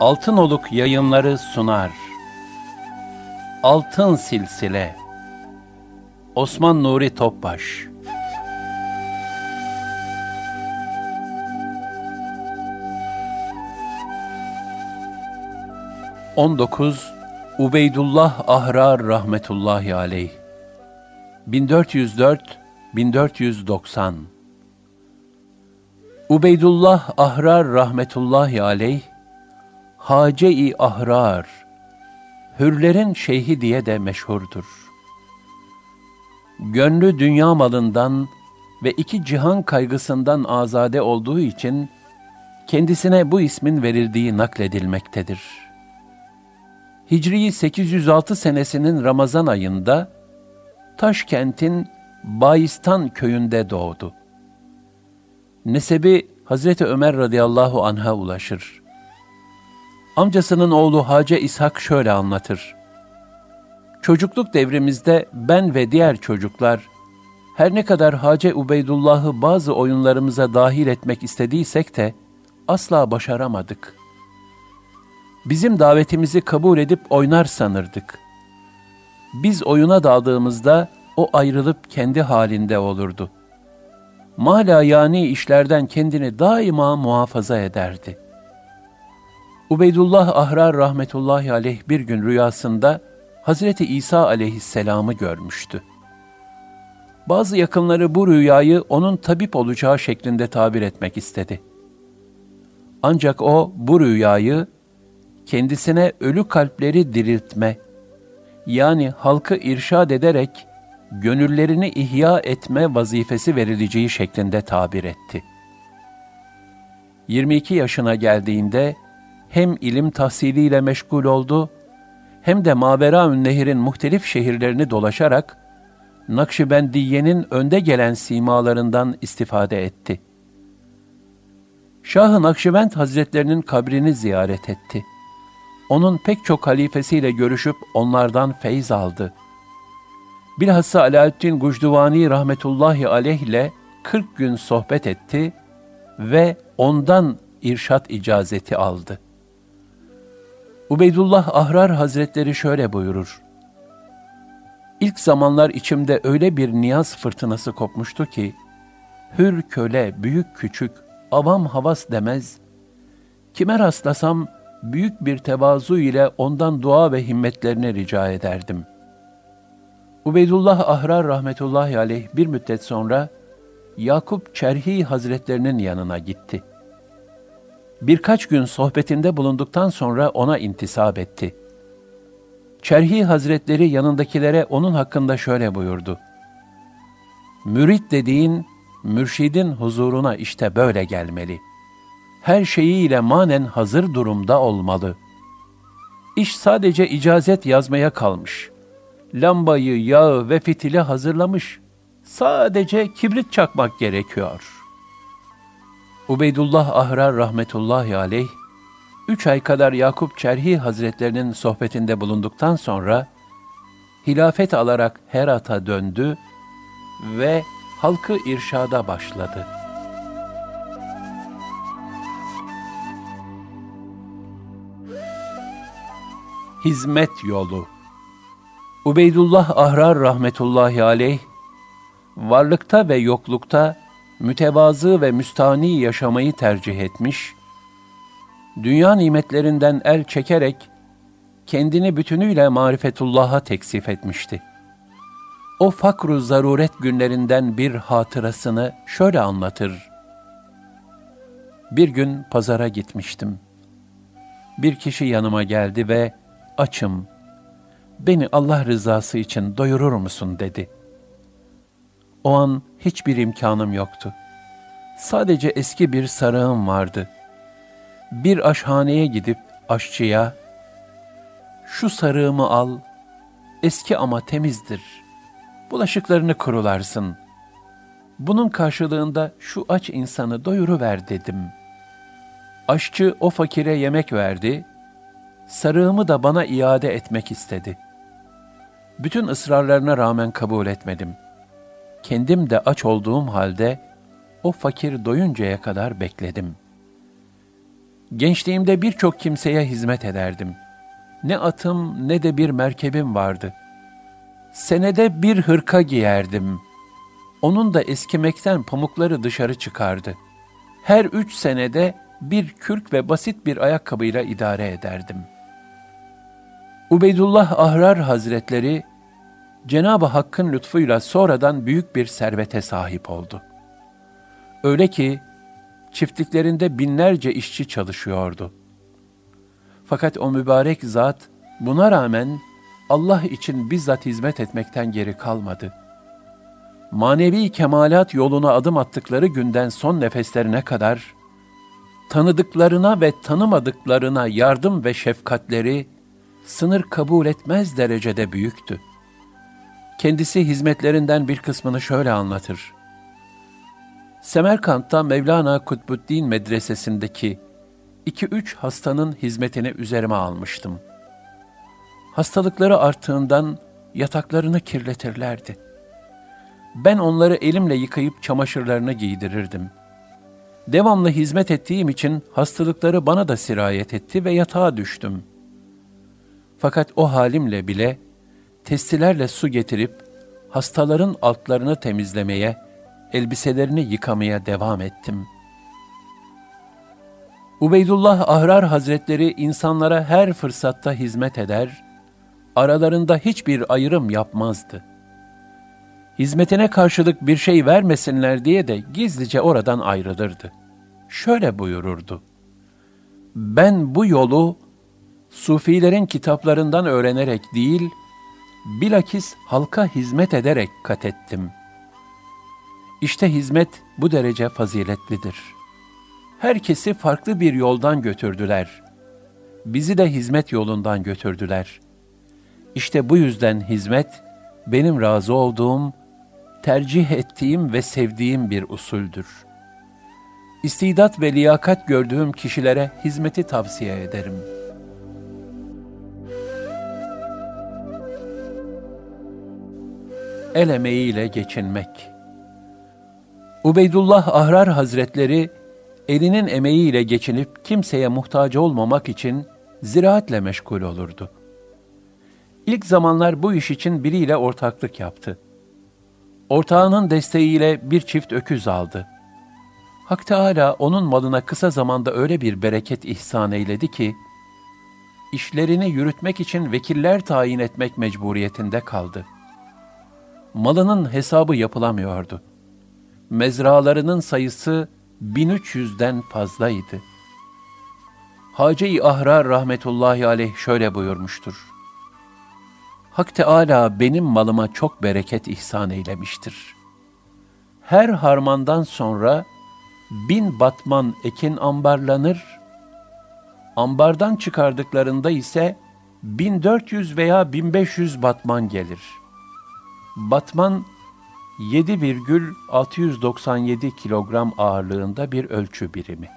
Altınoluk yayınları sunar. Altın Silsile. Osman Nuri Topbaş. On dokuz Ubeydullah Ahrar rahmetullahi aleyh. 1404 1490 Ubeydullah Ahrar rahmetullahi aleyh Hace-i Ahrar Hürlerin şeyhi diye de meşhurdur. Gönlü dünya malından ve iki cihan kaygısından azade olduğu için kendisine bu ismin verildiği nakledilmektedir. Hicri 806 senesinin Ramazan ayında Taşkent'in Bayistan köyünde doğdu. Nesebi Hazreti Ömer radıyallahu anh'a ulaşır. Amcasının oğlu Hace İshak şöyle anlatır. Çocukluk devrimizde ben ve diğer çocuklar her ne kadar Hace Ubeydullah'ı bazı oyunlarımıza dahil etmek istediysek de asla başaramadık. Bizim davetimizi kabul edip oynar sanırdık. Biz oyuna daldığımızda o ayrılıp kendi halinde olurdu. Mala yani işlerden kendini daima muhafaza ederdi. Ubeydullah Ahrar rahmetullahi aleyh bir gün rüyasında Hazreti İsa aleyhisselamı görmüştü. Bazı yakınları bu rüyayı onun tabip olacağı şeklinde tabir etmek istedi. Ancak o bu rüyayı kendisine ölü kalpleri diriltme, yani halkı irşad ederek gönüllerini ihya etme vazifesi verileceği şeklinde tabir etti. 22 yaşına geldiğinde hem ilim tahsiliyle meşgul oldu, hem de Maveraün Nehir'in muhtelif şehirlerini dolaşarak Nakşibendiye'nin önde gelen simalarından istifade etti. Şah-ı Nakşibend Hazretlerinin kabrini ziyaret etti. Onun pek çok halifesiyle görüşüp onlardan feyz aldı. Bilhassa Alaaddin Gucduvani rahmetullahi aleyh ile 40 gün sohbet etti ve ondan irşat icazeti aldı. Ubeydullah Ahrar Hazretleri şöyle buyurur. İlk zamanlar içimde öyle bir niyaz fırtınası kopmuştu ki, hür köle, büyük küçük, avam havas demez, kime rastlasam büyük bir tevazu ile ondan dua ve himmetlerini rica ederdim. Ubeydullah Ahrar rahmetullahi aleyh bir müddet sonra Yakup Çerhi Hazretlerinin yanına gitti.'' Birkaç gün sohbetinde bulunduktan sonra ona intisap etti. Çerhi Hazretleri yanındakilere onun hakkında şöyle buyurdu. Mürit dediğin, mürşidin huzuruna işte böyle gelmeli. Her şeyiyle manen hazır durumda olmalı. İş sadece icazet yazmaya kalmış. Lambayı, yağı ve fitili hazırlamış. Sadece kibrit çakmak gerekiyor.'' Ubeydullah Ahrar rahmetullahi aleyh, üç ay kadar Yakup Çerhi Hazretlerinin sohbetinde bulunduktan sonra, hilafet alarak Herat'a döndü ve halkı irşada başladı. Hizmet Yolu Ubeydullah Ahrar rahmetullahi aleyh, varlıkta ve yoklukta mütevazı ve müstani yaşamayı tercih etmiş, dünya nimetlerinden el çekerek kendini bütünüyle marifetullah'a teksif etmişti. O fakru zaruret günlerinden bir hatırasını şöyle anlatır. Bir gün pazara gitmiştim. Bir kişi yanıma geldi ve açım, beni Allah rızası için doyurur musun dedi. O an hiçbir imkanım yoktu. Sadece eski bir sarığım vardı. Bir aşhaneye gidip aşçıya, şu sarığımı al, eski ama temizdir. Bulaşıklarını kurularsın. Bunun karşılığında şu aç insanı doyuruver dedim. Aşçı o fakire yemek verdi, sarığımı da bana iade etmek istedi. Bütün ısrarlarına rağmen kabul etmedim.'' Kendim de aç olduğum halde o fakir doyuncaya kadar bekledim. Gençliğimde birçok kimseye hizmet ederdim. Ne atım ne de bir merkebim vardı. Senede bir hırka giyerdim. Onun da eskimekten pamukları dışarı çıkardı. Her üç senede bir kürk ve basit bir ayakkabıyla idare ederdim. Ubeydullah Ahrar Hazretleri, Cenab-ı Hakk'ın lütfuyla sonradan büyük bir servete sahip oldu. Öyle ki çiftliklerinde binlerce işçi çalışıyordu. Fakat o mübarek zat buna rağmen Allah için bizzat hizmet etmekten geri kalmadı. Manevi kemalat yoluna adım attıkları günden son nefeslerine kadar tanıdıklarına ve tanımadıklarına yardım ve şefkatleri sınır kabul etmez derecede büyüktü. Kendisi hizmetlerinden bir kısmını şöyle anlatır. Semerkant'ta Mevlana Kutbuddin Medresesi'ndeki iki üç hastanın hizmetini üzerime almıştım. Hastalıkları arttığından yataklarını kirletirlerdi. Ben onları elimle yıkayıp çamaşırlarını giydirirdim. Devamlı hizmet ettiğim için hastalıkları bana da sirayet etti ve yatağa düştüm. Fakat o halimle bile testilerle su getirip hastaların altlarını temizlemeye, elbiselerini yıkamaya devam ettim. Ubeydullah Ahrar Hazretleri insanlara her fırsatta hizmet eder, aralarında hiçbir ayrım yapmazdı. Hizmetine karşılık bir şey vermesinler diye de gizlice oradan ayrılırdı. Şöyle buyururdu. Ben bu yolu Sufilerin kitaplarından öğrenerek değil, bilakis halka hizmet ederek kat ettim. İşte hizmet bu derece faziletlidir. Herkesi farklı bir yoldan götürdüler. Bizi de hizmet yolundan götürdüler. İşte bu yüzden hizmet, benim razı olduğum, tercih ettiğim ve sevdiğim bir usuldür. İstidat ve liyakat gördüğüm kişilere hizmeti tavsiye ederim.'' El emeğiyle geçinmek. Ubeydullah Ahrar Hazretleri, elinin emeğiyle geçinip kimseye muhtaç olmamak için ziraatle meşgul olurdu. İlk zamanlar bu iş için biriyle ortaklık yaptı. Ortağının desteğiyle bir çift öküz aldı. Hak Teala onun malına kısa zamanda öyle bir bereket ihsan eyledi ki, işlerini yürütmek için vekiller tayin etmek mecburiyetinde kaldı.'' Malının hesabı yapılamıyordu. Mezralarının sayısı 1300'den fazlaydı. Hacı-i Ahrar rahmetullahi aleyh şöyle buyurmuştur. Hak Teala benim malıma çok bereket ihsan eylemiştir. Her harmandan sonra bin batman ekin ambarlanır, ambardan çıkardıklarında ise 1400 veya 1500 batman gelir.'' Batman 7,697 kilogram ağırlığında bir ölçü birimi.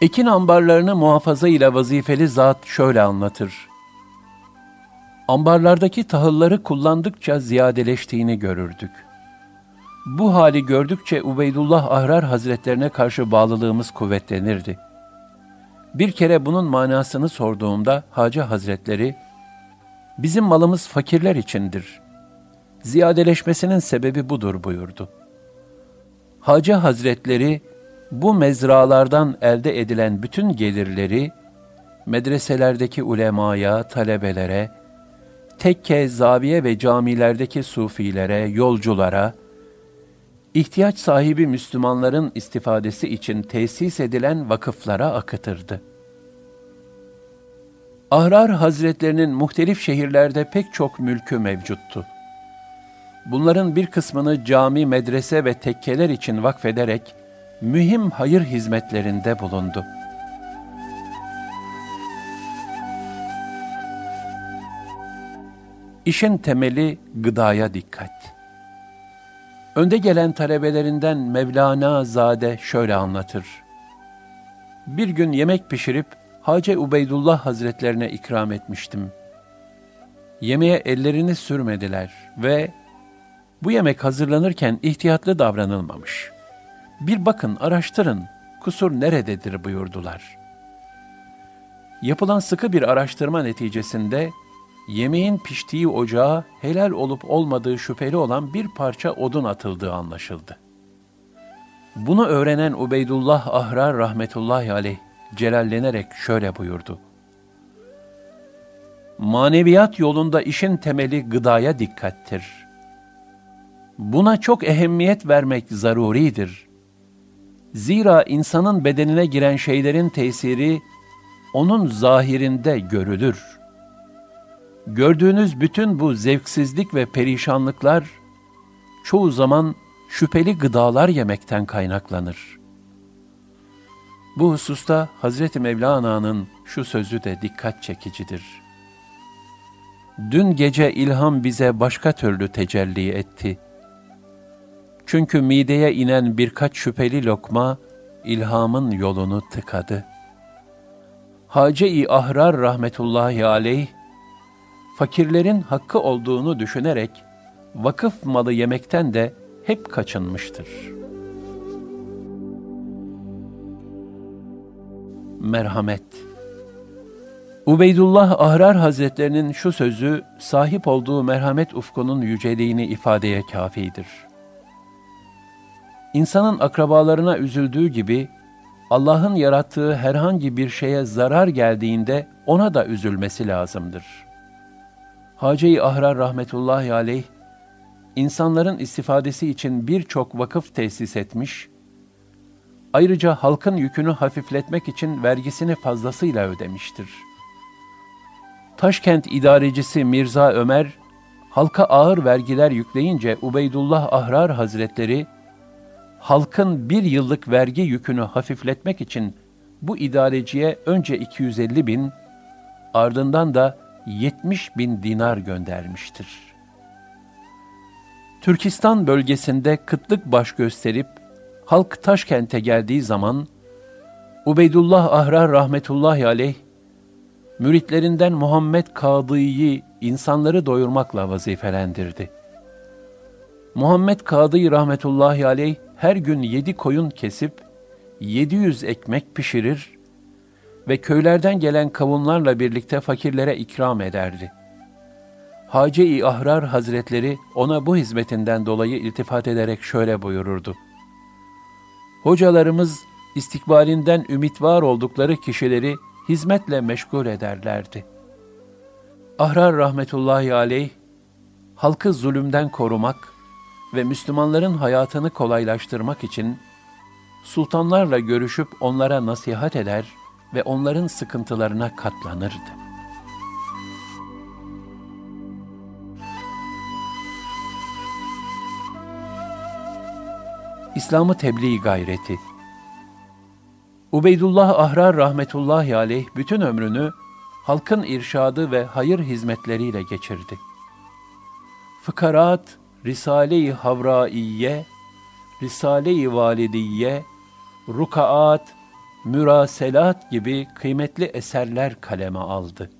Ekin ambarlarını muhafaza ile vazifeli zat şöyle anlatır. Ambarlardaki tahılları kullandıkça ziyadeleştiğini görürdük. Bu hali gördükçe Ubeydullah Ahrar Hazretlerine karşı bağlılığımız kuvvetlenirdi. Bir kere bunun manasını sorduğumda Hacı Hazretleri, bizim malımız fakirler içindir ziyadeleşmesinin sebebi budur buyurdu. Hacı Hazretleri bu mezralardan elde edilen bütün gelirleri medreselerdeki ulemaya, talebelere, tekke, zaviye ve camilerdeki sufilere, yolculara, ihtiyaç sahibi Müslümanların istifadesi için tesis edilen vakıflara akıtırdı. Ahrar Hazretlerinin muhtelif şehirlerde pek çok mülkü mevcuttu. Bunların bir kısmını cami, medrese ve tekkeler için vakfederek mühim hayır hizmetlerinde bulundu. İşin temeli gıdaya dikkat. Önde gelen talebelerinden Mevlana Zade şöyle anlatır. Bir gün yemek pişirip Hacı Ubeydullah Hazretlerine ikram etmiştim. Yemeğe ellerini sürmediler ve bu yemek hazırlanırken ihtiyatlı davranılmamış. Bir bakın, araştırın, kusur nerededir buyurdular. Yapılan sıkı bir araştırma neticesinde yemeğin piştiği ocağa helal olup olmadığı şüpheli olan bir parça odun atıldığı anlaşıldı. Bunu öğrenen Ubeydullah Ahrar rahmetullahi aleyh celallenerek şöyle buyurdu. Maneviyat yolunda işin temeli gıdaya dikkattir. Buna çok ehemmiyet vermek zaruridir. Zira insanın bedenine giren şeylerin tesiri onun zahirinde görülür. Gördüğünüz bütün bu zevksizlik ve perişanlıklar çoğu zaman şüpheli gıdalar yemekten kaynaklanır. Bu hususta Hazreti Mevlana'nın şu sözü de dikkat çekicidir. Dün gece ilham bize başka türlü tecelli etti. Çünkü mideye inen birkaç şüpheli lokma ilhamın yolunu tıkadı. Hace-i Ahrar rahmetullahi aleyh, fakirlerin hakkı olduğunu düşünerek vakıf malı yemekten de hep kaçınmıştır. Merhamet Ubeydullah Ahrar Hazretlerinin şu sözü sahip olduğu merhamet ufkunun yüceliğini ifadeye kafidir. İnsanın akrabalarına üzüldüğü gibi Allah'ın yarattığı herhangi bir şeye zarar geldiğinde ona da üzülmesi lazımdır. Hace-i Ahrar rahmetullahi aleyh insanların istifadesi için birçok vakıf tesis etmiş, ayrıca halkın yükünü hafifletmek için vergisini fazlasıyla ödemiştir. Taşkent idarecisi Mirza Ömer, halka ağır vergiler yükleyince Ubeydullah Ahrar Hazretleri, halkın bir yıllık vergi yükünü hafifletmek için bu idareciye önce 250 bin, ardından da 70 bin dinar göndermiştir.'' Türkistan bölgesinde kıtlık baş gösterip halk Taşkent'e geldiği zaman Ubeydullah Ahrar rahmetullahi aleyh müritlerinden Muhammed Kadı'yı insanları doyurmakla vazifelendirdi. Muhammed Kadı rahmetullahi aleyh her gün yedi koyun kesip 700 ekmek pişirir ve köylerden gelen kavunlarla birlikte fakirlere ikram ederdi. Hace-i Ahrar Hazretleri ona bu hizmetinden dolayı iltifat ederek şöyle buyururdu. Hocalarımız istikbalinden ümit var oldukları kişileri hizmetle meşgul ederlerdi. Ahrar rahmetullahi aleyh, halkı zulümden korumak ve Müslümanların hayatını kolaylaştırmak için sultanlarla görüşüp onlara nasihat eder ve onların sıkıntılarına katlanırdı. İslam'ı tebliğ gayreti. Ubeydullah Ahrar rahmetullahi aleyh bütün ömrünü halkın irşadı ve hayır hizmetleriyle geçirdi. Fıkarat, Risale-i Havraiye, Risale-i Validiye, Rukaat, Müraselat gibi kıymetli eserler kaleme aldı.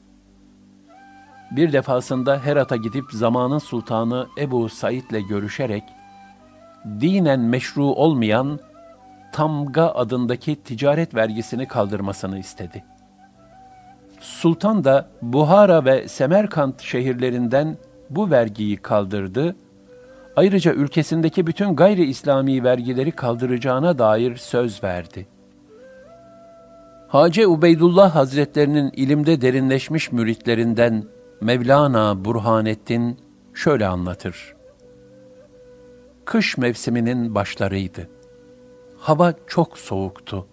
Bir defasında Herat'a gidip zamanın sultanı Ebu Said'le görüşerek dinen meşru olmayan tamga adındaki ticaret vergisini kaldırmasını istedi. Sultan da Buhara ve Semerkant şehirlerinden bu vergiyi kaldırdı. Ayrıca ülkesindeki bütün gayri İslami vergileri kaldıracağına dair söz verdi. Hace Ubeydullah Hazretlerinin ilimde derinleşmiş müritlerinden Mevlana Burhanettin şöyle anlatır kış mevsiminin başlarıydı. Hava çok soğuktu.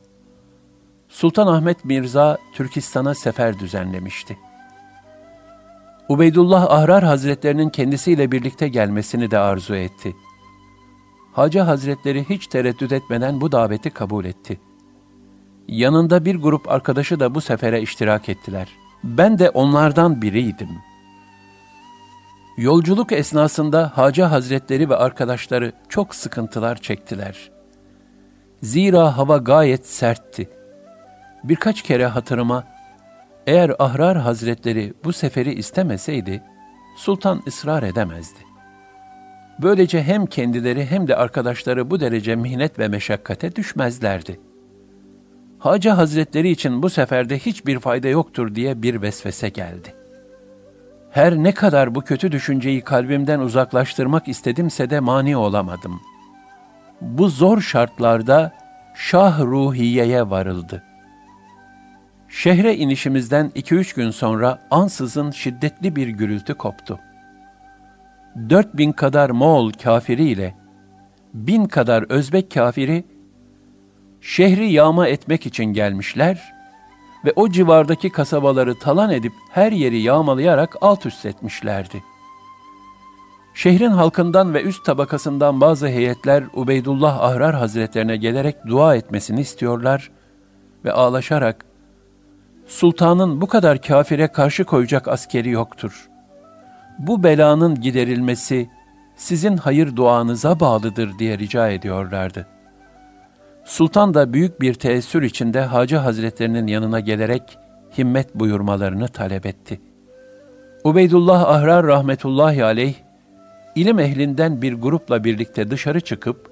Sultan Ahmet Mirza Türkistan'a sefer düzenlemişti. Ubeydullah Ahrar Hazretlerinin kendisiyle birlikte gelmesini de arzu etti. Hacı Hazretleri hiç tereddüt etmeden bu daveti kabul etti. Yanında bir grup arkadaşı da bu sefere iştirak ettiler. Ben de onlardan biriydim.'' Yolculuk esnasında Hacı Hazretleri ve arkadaşları çok sıkıntılar çektiler. Zira hava gayet sertti. Birkaç kere hatırıma, eğer Ahrar Hazretleri bu seferi istemeseydi, sultan ısrar edemezdi. Böylece hem kendileri hem de arkadaşları bu derece mihnet ve meşakkate düşmezlerdi. Hacı Hazretleri için bu seferde hiçbir fayda yoktur diye bir vesvese geldi. Her ne kadar bu kötü düşünceyi kalbimden uzaklaştırmak istedimse de mani olamadım. Bu zor şartlarda Şah Ruhiye'ye varıldı. Şehre inişimizden iki üç gün sonra ansızın şiddetli bir gürültü koptu. Dört bin kadar Moğol kafiriyle bin kadar Özbek kafiri şehri yağma etmek için gelmişler ve o civardaki kasabaları talan edip her yeri yağmalayarak alt üst etmişlerdi. Şehrin halkından ve üst tabakasından bazı heyetler Ubeydullah Ahrar Hazretlerine gelerek dua etmesini istiyorlar ve ağlaşarak Sultanın bu kadar kafire karşı koyacak askeri yoktur. Bu belanın giderilmesi sizin hayır duanıza bağlıdır diye rica ediyorlardı. Sultan da büyük bir teessür içinde Hacı Hazretlerinin yanına gelerek himmet buyurmalarını talep etti. Ubeydullah Ahrar rahmetullahi aleyh, ilim ehlinden bir grupla birlikte dışarı çıkıp,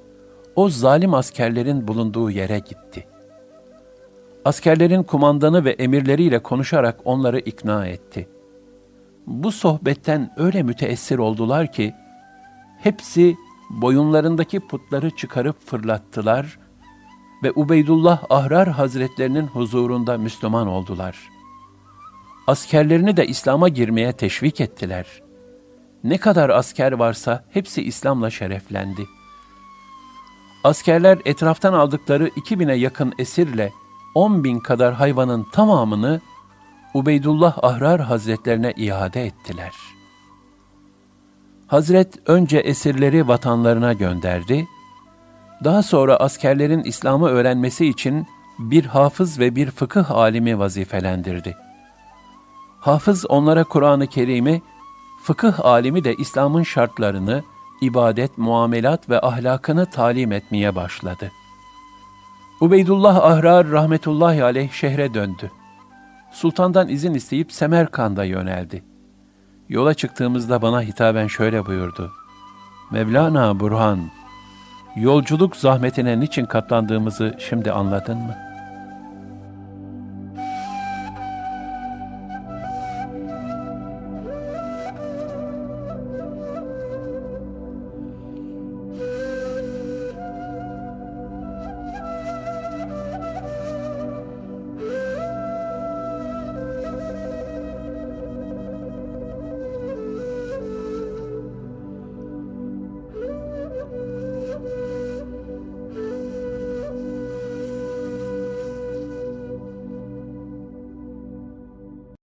o zalim askerlerin bulunduğu yere gitti. Askerlerin kumandanı ve emirleriyle konuşarak onları ikna etti. Bu sohbetten öyle müteessir oldular ki, hepsi boyunlarındaki putları çıkarıp fırlattılar ve Ubeydullah Ahrar Hazretlerinin huzurunda Müslüman oldular. Askerlerini de İslam'a girmeye teşvik ettiler. Ne kadar asker varsa hepsi İslam'la şereflendi. Askerler etraftan aldıkları 2000'e yakın esirle 10 bin kadar hayvanın tamamını Ubeydullah Ahrar Hazretlerine iade ettiler. Hazret önce esirleri vatanlarına gönderdi, daha sonra askerlerin İslam'ı öğrenmesi için bir hafız ve bir fıkıh alimi vazifelendirdi. Hafız onlara Kur'an-ı Kerim'i, fıkıh alimi de İslam'ın şartlarını, ibadet, muamelat ve ahlakını talim etmeye başladı. Ubeydullah Ahrar rahmetullahi aleyh şehre döndü. Sultandan izin isteyip Semerkand'a yöneldi. Yola çıktığımızda bana hitaben şöyle buyurdu. Mevlana Burhan, yolculuk zahmetine niçin katlandığımızı şimdi anladın mı?''